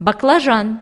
баклажан.